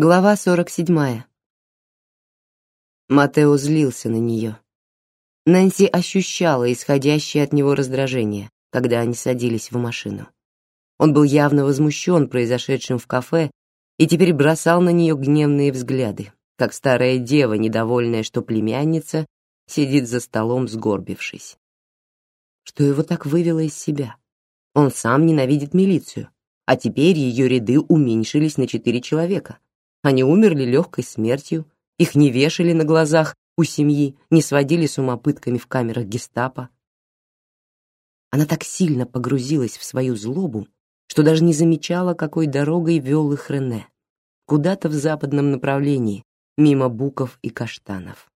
Глава 47. Матео злился на нее. Нэнси ощущала исходящее от него раздражение, когда они садились в машину. Он был явно возмущен произошедшим в кафе и теперь бросал на нее гневные взгляды, как старая дева, недовольная, что племянница сидит за столом, сгорбившись. Что его так вывело из себя? Он сам ненавидит милицию, а теперь ее ряды уменьшились на четыре человека. Они умерли легкой смертью, их не вешали на глазах у семьи, не сводили с ума пытками в камерах гестапо. Она так сильно погрузилась в свою злобу, что даже не замечала, какой дорогой вел их Рене, куда-то в западном направлении, мимо буков и каштанов.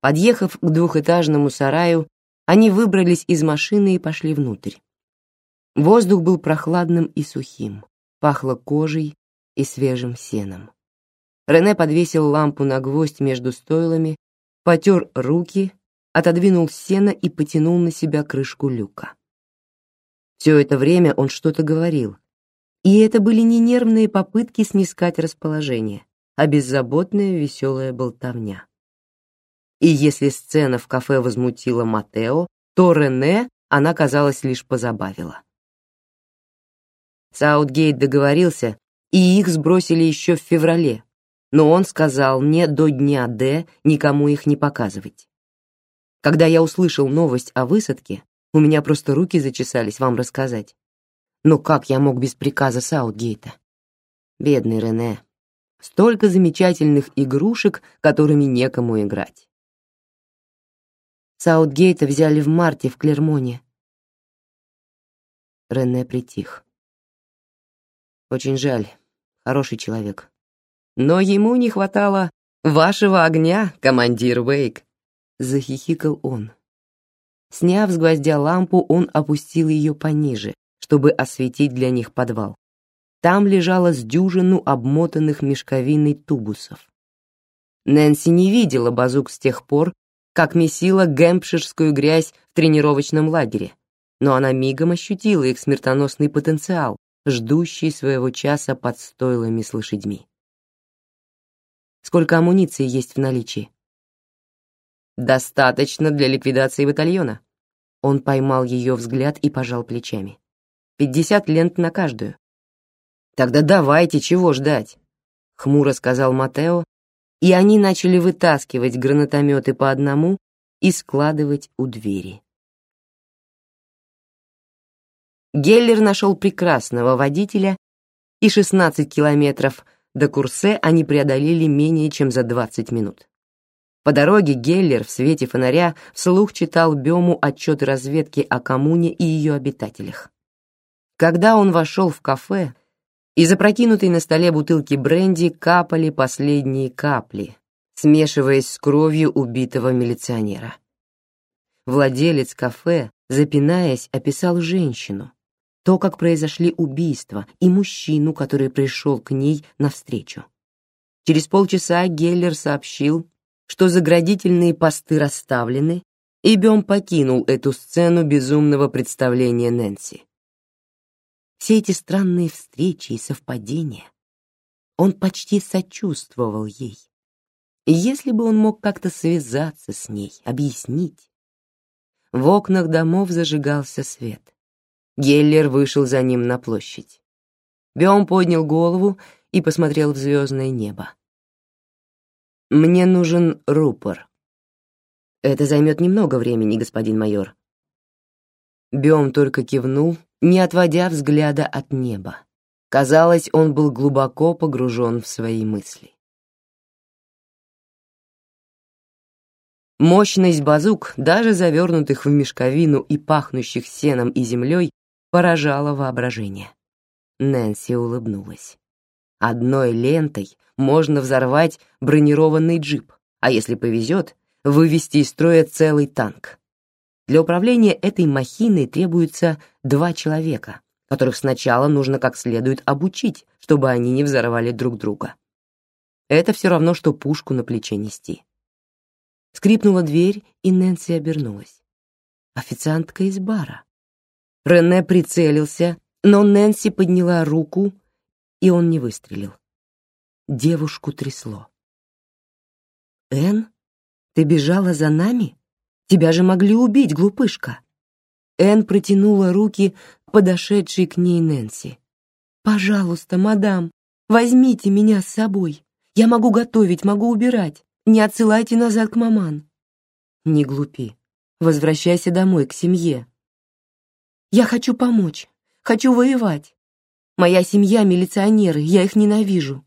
Подъехав к двухэтажному сараю, они выбрались из машины и пошли внутрь. Воздух был прохладным и сухим, пахло кожей и свежим сеном. Рене подвесил лампу на гвоздь между стойлами, потер руки, отодвинул сено и потянул на себя крышку люка. Все это время он что-то говорил, и это были не нервные попытки снискать расположение, а беззаботная веселая болтовня. И если сцена в кафе возмутила Матео, то Рене она, казалось, лишь позабавила. Саутгейт договорился, и их сбросили еще в феврале, но он сказал мне до дня Д никому их не показывать. Когда я услышал новость о высадке, у меня просто руки зачесались вам рассказать. Но как я мог без приказа Саутгейта? Бедный Рене. Столько замечательных игрушек, которыми некому играть. Саутгейта взяли в марте в Клермоне. Рене притих. Очень жаль, хороший человек. Но ему не хватало вашего огня, командир Вейк, захихикал он. Сняв с гвоздя лампу, он опустил ее пониже, чтобы осветить для них подвал. Там лежало с дюжину обмотанных мешковиной тубусов. Нэнси не видела базук с тех пор, как месила гэмпширскую грязь в тренировочном лагере, но она мигом ощутила их смертоносный потенциал, ждущий своего часа под стойлами с лошадьми. Сколько амуниции есть в наличии? Достаточно для ликвидации батальона. Он поймал ее взгляд и пожал плечами. Пятьдесят лент на каждую. Тогда давайте, чего ждать? Хмуро сказал Матео, и они начали вытаскивать гранатометы по одному и складывать у двери. Геллер нашел прекрасного водителя, и 16 километров до Курсе они преодолели менее чем за 20 минут. По дороге Геллер в свете фонаря вслух читал Бему отчет разведки о коммуне и ее обитателях. Когда он вошел в кафе, из опрокинутой на столе бутылки бренди капали последние капли, смешиваясь с кровью убитого милиционера. Владелец кафе, запинаясь, описал женщину, то, как произошли убийства, и мужчину, который пришел к ней навстречу. Через полчаса Геллер сообщил, что заградительные посты расставлены, и Бем покинул эту сцену безумного представления Нэнси. Все эти странные встречи и совпадения. Он почти сочувствовал ей. Если бы он мог как-то связаться с ней, объяснить. В окнах домов зажигался свет. Геллер вышел за ним на площадь. Бем поднял голову и посмотрел в звездное небо. «Мне нужен рупор». «Это займет немного времени, господин майор». Бем только кивнул, не отводя взгляда от неба. Казалось, он был глубоко погружен в свои мысли. Мощность базук, даже завернутых в мешковину и пахнущих сеном и землей, поражало воображение. Нэнси улыбнулась. Одной лентой можно взорвать бронированный джип, а если повезет, вывести из строя целый танк. Для управления этой махиной требуется два человека, которых сначала нужно как следует обучить, чтобы они не взорвали друг друга. Это все равно, что пушку на плече нести. Скрипнула дверь, и Нэнси обернулась. Официантка из бара. Рене прицелился, но Нэнси подняла руку, и он не выстрелил. девушку трясло. «Энн, ты бежала за нами? Тебя же могли убить, глупышка!» Энн протянула руки подошедшей к ней Нэнси. «Пожалуйста, мадам, возьмите меня с собой. Я могу готовить, могу убирать. Не отсылайте назад к маман». «Не глупи. Возвращайся домой, к семье». «Я хочу помочь. Хочу воевать. Моя семья — милиционеры, я их ненавижу.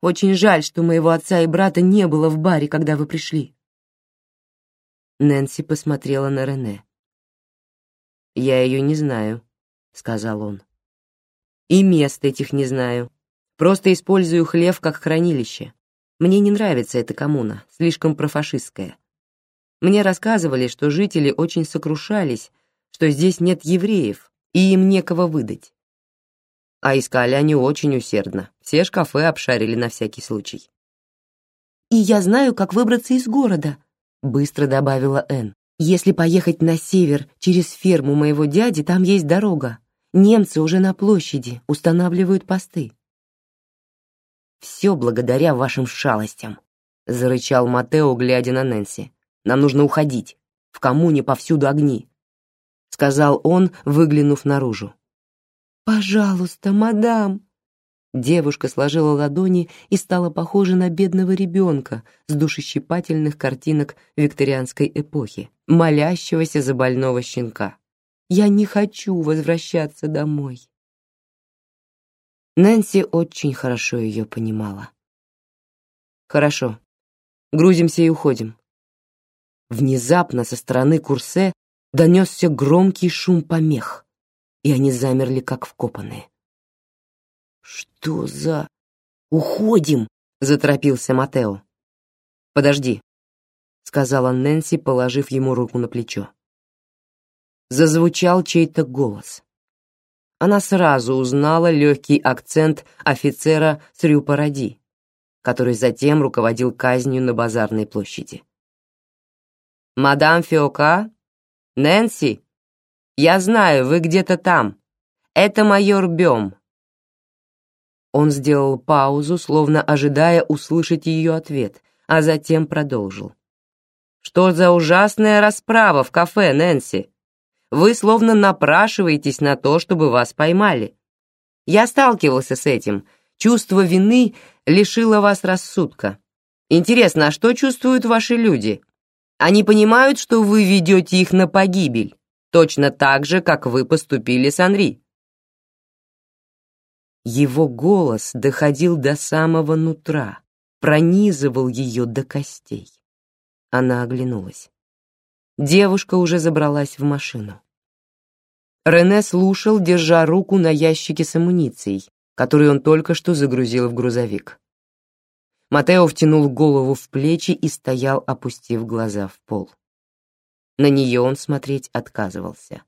Очень жаль, что моего отца и брата не было в баре, когда вы пришли». Нэнси посмотрела на Рене. «Я ее не знаю», — сказал он. «И мест этих не знаю. Просто использую хлев как хранилище. Мне не нравится эта коммуна, слишком профашистская. Мне рассказывали, что жители очень сокрушались, что здесь нет евреев, и им некого выдать. А искали они очень усердно. Все шкафы обшарили на всякий случай. «И я знаю, как выбраться из города», — быстро добавила Энн. «Если поехать на север через ферму моего дяди, там есть дорога. Немцы уже на площади, устанавливают посты. «Все благодаря вашим шалостям», — зарычал Матео, глядя на Нэнси. «Нам нужно уходить. В коммуне повсюду огни», — сказал он, выглянув наружу. «Пожалуйста, мадам!» Девушка сложила ладони и стала похожа на бедного ребенка с душещипательных картинок викторианской эпохи, молящегося за больного щенка. «Я не хочу возвращаться домой!» Нэнси очень хорошо ее понимала. «Хорошо. Грузимся и уходим». Внезапно со стороны Курсе донесся громкий шум помех, и они замерли, как вкопанные. «Что за...» «Уходим!» — заторопился Матео. «Подожди», — сказала Нэнси, положив ему руку на плечо. Зазвучал чей-то голос она сразу узнала легкий акцент офицера с Рю-Паради, который затем руководил казнью на базарной площади. «Мадам Фиока? Нэнси? Я знаю, вы где-то там. Это майор Бем». Он сделал паузу, словно ожидая услышать ее ответ, а затем продолжил. «Что за ужасная расправа в кафе, Нэнси? Вы словно напрашиваетесь на то, чтобы вас поймали. Я сталкивался с этим. Чувство вины лишило вас рассудка. Интересно, а что чувствуют ваши люди? Они понимают, что вы ведете их на погибель, точно так же, как вы поступили с Анри. Его голос доходил до самого нутра, пронизывал ее до костей. Она оглянулась. Девушка уже забралась в машину. Рене слушал, держа руку на ящике с амуницией, который он только что загрузил в грузовик. Матео втянул голову в плечи и стоял, опустив глаза в пол. На нее он смотреть отказывался.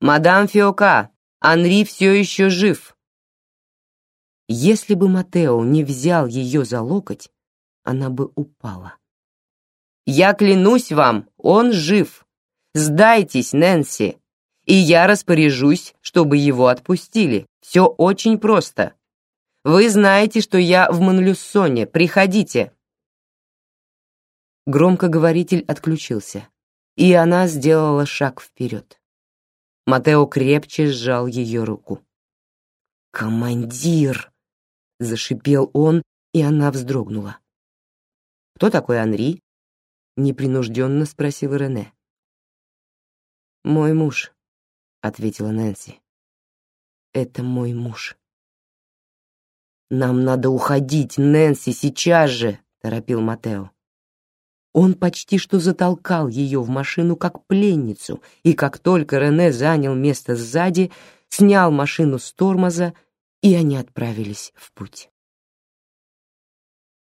«Мадам Фиока, Анри все еще жив!» Если бы Матео не взял ее за локоть, она бы упала. Я клянусь вам, он жив. Сдайтесь, Нэнси, и я распоряжусь, чтобы его отпустили. Все очень просто. Вы знаете, что я в Монлюссоне. Приходите. Громкоговоритель отключился, и она сделала шаг вперед. Матео крепче сжал ее руку. «Командир!» — зашипел он, и она вздрогнула. «Кто такой Анри?» непринужденно спросил Рене. Мой муж, ответила Нэнси. Это мой муж. Нам надо уходить, Нэнси, сейчас же, торопил Матео. Он почти что затолкал ее в машину как пленницу, и как только Рене занял место сзади, снял машину с тормоза, и они отправились в путь.